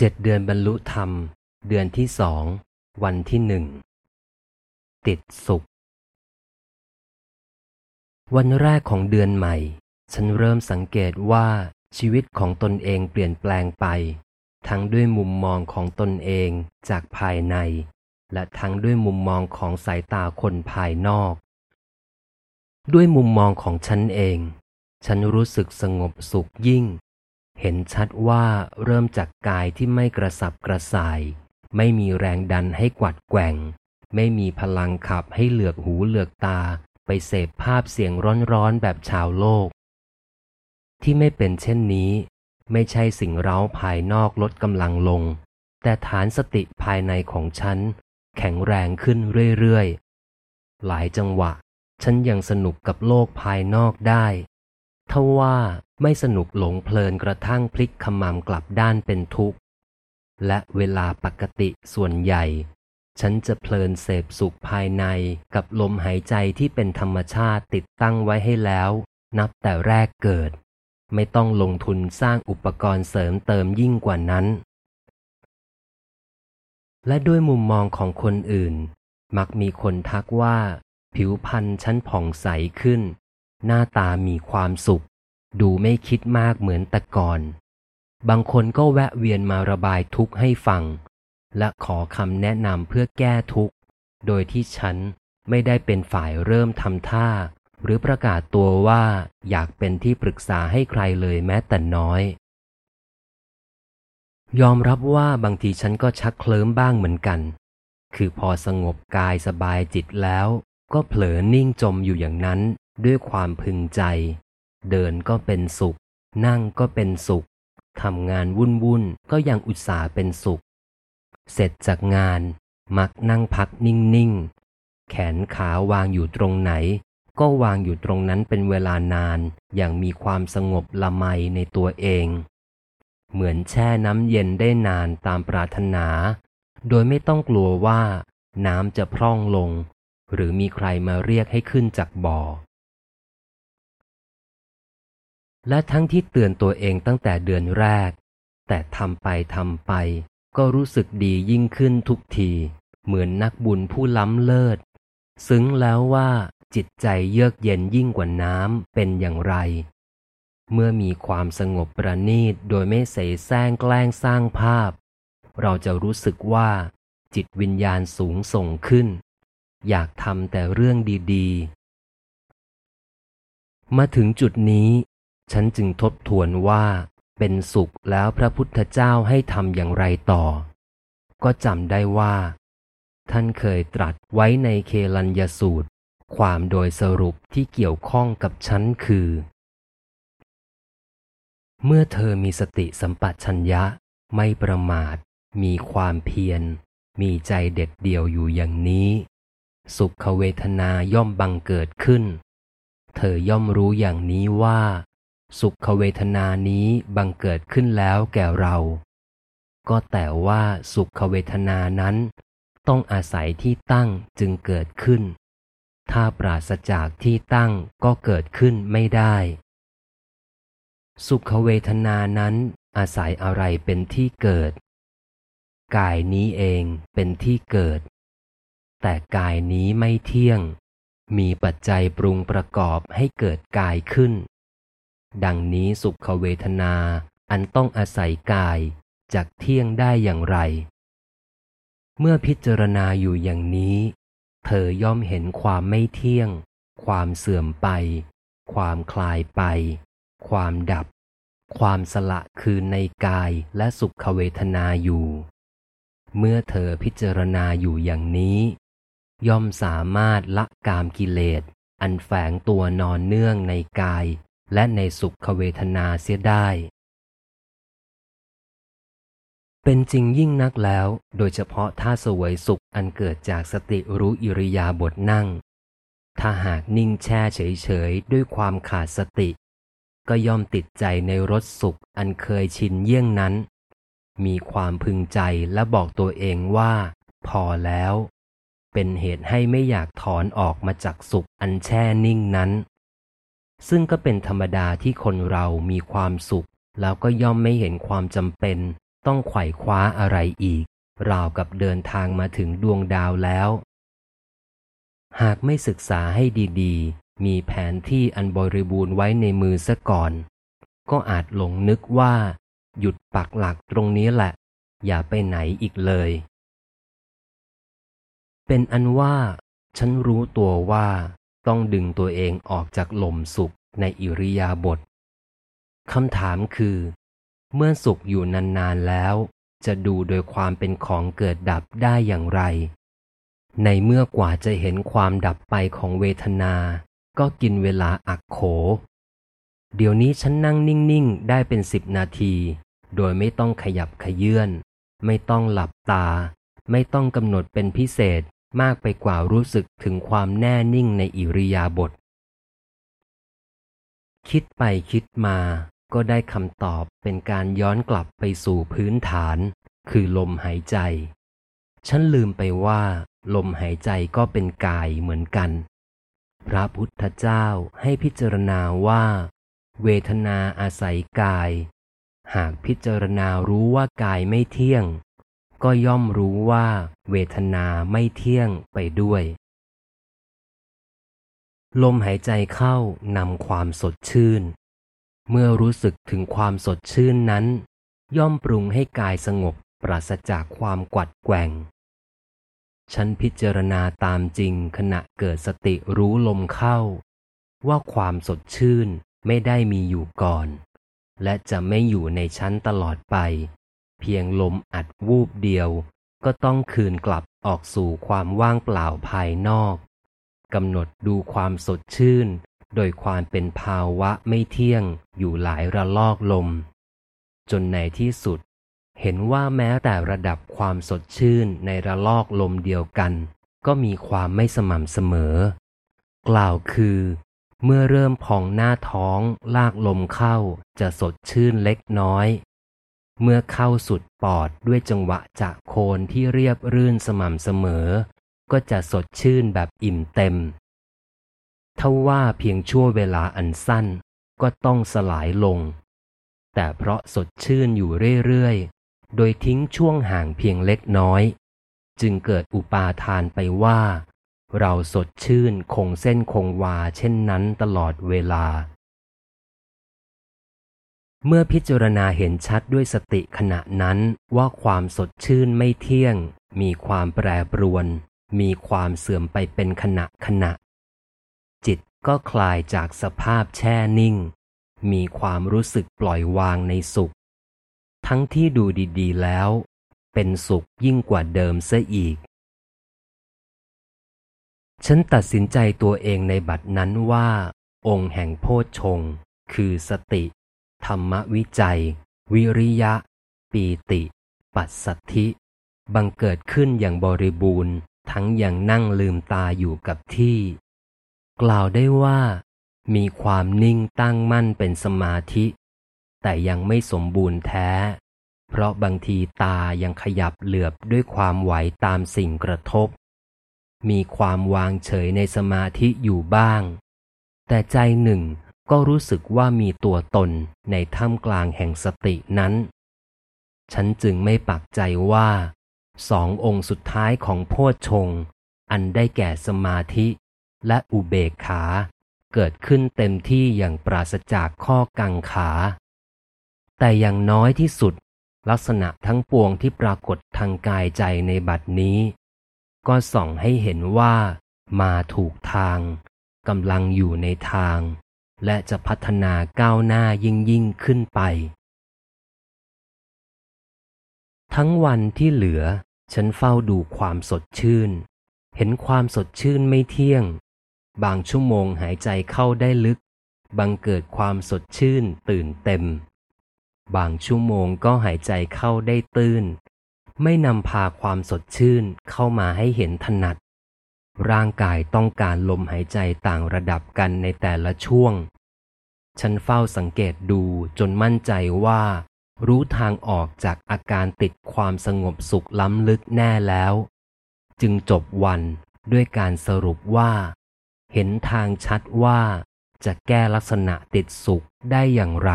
เจ็ดเดือนบรรลุธรรม เดือนที่สอง วันที่หนึ่ง ติดสุข วันแรกของเดือนใหม่ ฉันเริ่มสังเกตว่าชีวิตของตนเองเปลี่ยนแปลงไป ทั้งด้วยมุมมองของตนเองจากภายใน และทั้งด้วยมุมมองของสายตาคนภายนอก ด้วยมุมมองของฉันเอง ฉันรู้สึกสงบสุขยิ่ง เห็นชัดว่าเริ่มจากกายที่ไม่กระสับกระส่าย ไม่มีแรงดันให้กวัดแกว่ง ไม่มีพลังขับให้เหลือกหูเหลือกตา ไปเสพภาพเสียงร้อนๆแบบชาวโลก ที่ไม่เป็นเช่นนี้ ไม่ใช่สิ่งเร้าภายนอกลดกำลังลง แต่ฐานสติภายในของฉัน แข็งแรงขึ้นเรื่อยๆ หลายจังหวะ ฉันยังสนุกกับโลกภายนอกได้ทว่า ไม่สนุกหลงเพลินกระทั่งพลิกขมำกลับด้านเป็นทุกข์ และเวลาปกติส่วนใหญ่ ฉันจะเพลินเสพสุขภายในกับลมหายใจที่เป็นธรรมชาติติดตั้งไว้ให้แล้ว นับแต่แรกเกิด ไม่ต้องลงทุนสร้างอุปกรณ์เสริมเติมยิ่งกว่านั้น และด้วยมุมมองของคนอื่น มักมีคนทักว่า ผิวพรรณฉันผ่องใสขึ้น หน้าตามีความสุข ดูไม่คิดมากเหมือนแต่ก่อน บางคนก็แวะเวียนมาระบายทุกข์ให้ฟัง และขอคำแนะนำเพื่อแก้ทุกข์ โดยที่ฉันไม่ได้เป็นฝ่ายเริ่มทำท่า หรือประกาศตัวว่าอยากเป็นที่ปรึกษาให้ใครเลยแม้แต่น้อย ยอมรับว่าบางทีฉันก็ชักเคลิ้มบ้างเหมือนกัน คือพอสงบกายสบายจิตแล้ว ก็เผลอนิ่งจมอยู่อย่างนั้นด้วยความพึงใจ เดินก็เป็นสุข นั่งก็เป็นสุขทำงานวุ่นวุ่นก็ยังอุตส่าห์เป็นสุข เสร็จจากงาน มักนั่งพักนิ่งๆ แขนขาวางอยู่ตรงไหน ก็วางอยู่ตรงนั้นเป็นเวลานาน อย่างมีความสงบละไมในตัวเอง เหมือนแช่น้ำเย็นได้นานตามปรารถนา โดยไม่ต้องกลัวว่า น้ำจะพร่องลง หรือมีใครมาเรียกให้ขึ้นจากบ่อ และทั้งที่เตือนตัวเองตั้งแต่เดือนแรก แต่ทำไปทำไป ก็รู้สึกดียิ่งขึ้นทุกที เหมือนนักบุญผู้ล้ำเลิศ ซึ้งแล้วว่าจิตใจเยือกเย็นยิ่งกว่าน้ำเป็นอย่างไร เมื่อมีความสงบประณีตโดยไม่เสแสร้งแกล้งสร้างภาพ เราจะรู้สึกว่า จิตวิญญาณสูงส่งขึ้น อยากทำแต่เรื่องดี ๆ มาถึงจุดนี้ ฉันจึงทบทวนว่าเป็นสุขแล้วพระพุทธเจ้าให้ทำอย่างไรต่อ ก็จำได้ว่า ท่านเคยตรัสไว้ในเคลัญยสูตร ความโดยสรุปที่เกี่ยวข้องกับฉันคือ เมื่อเธอมีสติสัมปชัญญะ ไม่ประมาท มีความเพียร มีใจเด็ดเดี่ยวอยู่อย่างนี้ สุขเวทนาย่อมบังเกิดขึ้น เธอย่อมรู้อย่างนี้ว่า สุขเวทนานี้บังเกิดขึ้นแล้วแก่เรา ก็แต่ว่าสุขเวทนานั้น ต้องอาศัยที่ตั้งจึงเกิดขึ้น ถ้าปราศจากที่ตั้งก็เกิดขึ้นไม่ได้ สุขเวทนานั้นอาศัยอะไรเป็นที่เกิด กายนี้เองเป็นที่เกิด แต่กายนี้ไม่เที่ยง มีปัจจัยปรุงประกอบให้เกิดกายขึ้น ดังนี้สุขเวทนาอันต้องอาศัยกายจากเที่ยงได้อย่างไร เมื่อพิจารณาอยู่อย่างนี้ เธอย่อมเห็นความไม่เที่ยง ความเสื่อมไป ความคลายไป ความดับ ความสละคือในกายและสุขเวทนาอยู่ เมื่อเธอพิจารณาอยู่อย่างนี้ ย่อมสามารถละกามกิเลสอันแฝงตัวนอนเนื่องในกาย และในสุขเวทนาเสียได้ เป็นจริงยิ่งนักแล้ว โดยเฉพาะถ้าสวยสุขอันเกิดจากสติรู้อิริยาบถนั่ง ถ้าหากนิ่งแช่เฉยๆ ด้วยความขาดสติ ก็ย่อมติดใจในรสสุขอันเคยชินเยี่ยงนั้น มีความพึงใจและบอกตัวเองว่า พอแล้ว เป็นเหตุให้ไม่อยากถอนออกมาจากสุขอันแช่นิ่งนั้น ซึ่งก็เป็นธรรมดาที่คนเรามีความสุข แล้วก็ย่อมไม่เห็นความจำเป็น ต้องไขว่คว้าอะไรอีก ราวกับเดินทางมาถึงดวงดาวแล้ว หากไม่ศึกษาให้ดีๆ มีแผนที่อันบริบูรณ์ไว้ในมือซะก่อน ก็อาจหลงนึกว่า หยุดปักหลักตรงนี้แหละ อย่าไปไหนอีกเลย เป็นอันว่า ฉันรู้ตัวว่า ต้องดึงตัวเองออกจากหล่มสุขในอิริยาบถคำถามคือ เมื่อสุขอยู่นานๆแล้ว จะดูโดยความเป็นของเกิดดับได้อย่างไร ในเมื่อกว่าจะเห็นความดับไปของเวทนา ก็กินเวลาอักโข เดี๋ยวนี้ฉันนั่งนิ่งๆ ได้เป็นสิบนาที โดยไม่ต้องขยับขยื่น ไม่ต้องหลับตา ไม่ต้องกำหนดเป็นพิเศษ มากไปกว่ารู้สึกถึงความแน่นิ่งในอิริยาบถคิดไปคิดมาก็ได้คำตอบเป็นการย้อนกลับไปสู่พื้นฐาน คือลมหายใจ ฉันลืมไปว่า ลมหายใจก็เป็นกายเหมือนกัน พระพุทธเจ้าให้พิจารณาว่า เวทนาอาศัยกาย หากพิจารณารู้ว่ากายไม่เที่ยง ก็ย่อมรู้ว่าเวทนาไม่เที่ยงไปด้วย ลมหายใจเข้านำความสดชื่น เมื่อรู้สึกถึงความสดชื่นนั้น ย่อมปรุงให้กายสงบปราศจากความกวัดแกว่ง ฉันพิจารณาตามจริงขณะเกิดสติรู้ลมเข้า ว่าความสดชื่นไม่ได้มีอยู่ก่อน และจะไม่อยู่ในชั้นตลอดไป เพียงลมอัดวูบเดียว ก็ต้องคืนกลับออกสู่ความว่างเปล่าภายนอกกำหนดดูความสดชื่น โดยความเป็นภาวะไม่เที่ยงอยู่หลายระลอกลม จนในที่สุด เห็นว่าแม้แต่ระดับความสดชื่นในระลอกลมเดียวกัน ก็มีความไม่สม่ำเสมอ กล่าวคือ เมื่อเริ่มพองหน้าท้องลากลมเข้าจะสดชื่นเล็กน้อย เมื่อเข้าสุดปอดด้วยจังหวะจากโคนที่เรียบรื่นสม่ำเสมอ ก็จะสดชื่นแบบอิ่มเต็มถ้าว่าเพียงชั่วเวลาอันสั้นก็ต้องสลายลง แต่เพราะสดชื่นอยู่เรื่อยๆ โดยทิ้งช่วงห่างเพียงเล็กน้อย จึงเกิดอุปาทานไปว่า เราสดชื่นคงเส้นคงวาเช่นนั้นตลอดเวลา เมื่อพิจารณาเห็นชัดด้วยสติขณะนั้นว่าความสดชื่นไม่เที่ยง มีความแปรปรวน มีความเสื่อมไปเป็นขณะขณะ จิตก็คลายจากสภาพแช่นิ่ง มีความรู้สึกปล่อยวางในสุข ทั้งที่ดูดีๆแล้ว เป็นสุขยิ่งกว่าเดิมเสียอีก ฉันตัดสินใจตัวเองในบัดนั้นว่า องค์แห่งโพชฌงคือสติ ธรรมวิจัย วิริยะ ปีติ ปัสสัทธิ บังเกิดขึ้นอย่างบริบูรณ์ ทั้งอย่างนั่งลืมตาอยู่กับที่ กล่าวได้ว่า มีความนิ่งตั้งมั่นเป็นสมาธิ แต่ยังไม่สมบูรณ์แท้ เพราะบางทีตายังขยับเหลือบด้วยความไหวตามสิ่งกระทบ มีความวางเฉยในสมาธิอยู่บ้าง แต่ใจหนึ่ง ก็รู้สึกว่ามีตัวตนในท่ามกลางแห่งสตินั้น ฉันจึงไม่ปักใจว่าสององค์สุดท้ายของโพชฌงอันได้แก่สมาธิและอุเบกขาเกิดขึ้นเต็มที่อย่างปราศจากข้อกังขา แต่อย่างน้อยที่สุด ลักษณะทั้งปวงที่ปรากฏทางกายใจในบัดนี้ ก็ส่องให้เห็นว่ามาถูกทางกำลังอยู่ในทาง และจะพัฒนาก้าวหน้ายิ่งยิ่งขึ้นไป ทั้งวันที่เหลือ ฉันเฝ้าดูความสดชื่น เห็นความสดชื่นไม่เที่ยง บางชั่วโมงหายใจเข้าได้ลึก บังเกิดความสดชื่นตื่นเต็ม บางชั่วโมงก็หายใจเข้าได้ตื้น ไม่นำพาความสดชื่นเข้ามาให้เห็นถนัด ร่างกายต้องการลมหายใจต่างระดับกันในแต่ละช่วง ฉันเฝ้าสังเกตดูจนมั่นใจว่า รู้ทางออกจากอาการติดความสงบสุขล้ำลึกแน่แล้ว จึงจบวันด้วยการสรุปว่า เห็นทางชัดว่าจะแก้ลักษณะติดสุขได้อย่างไร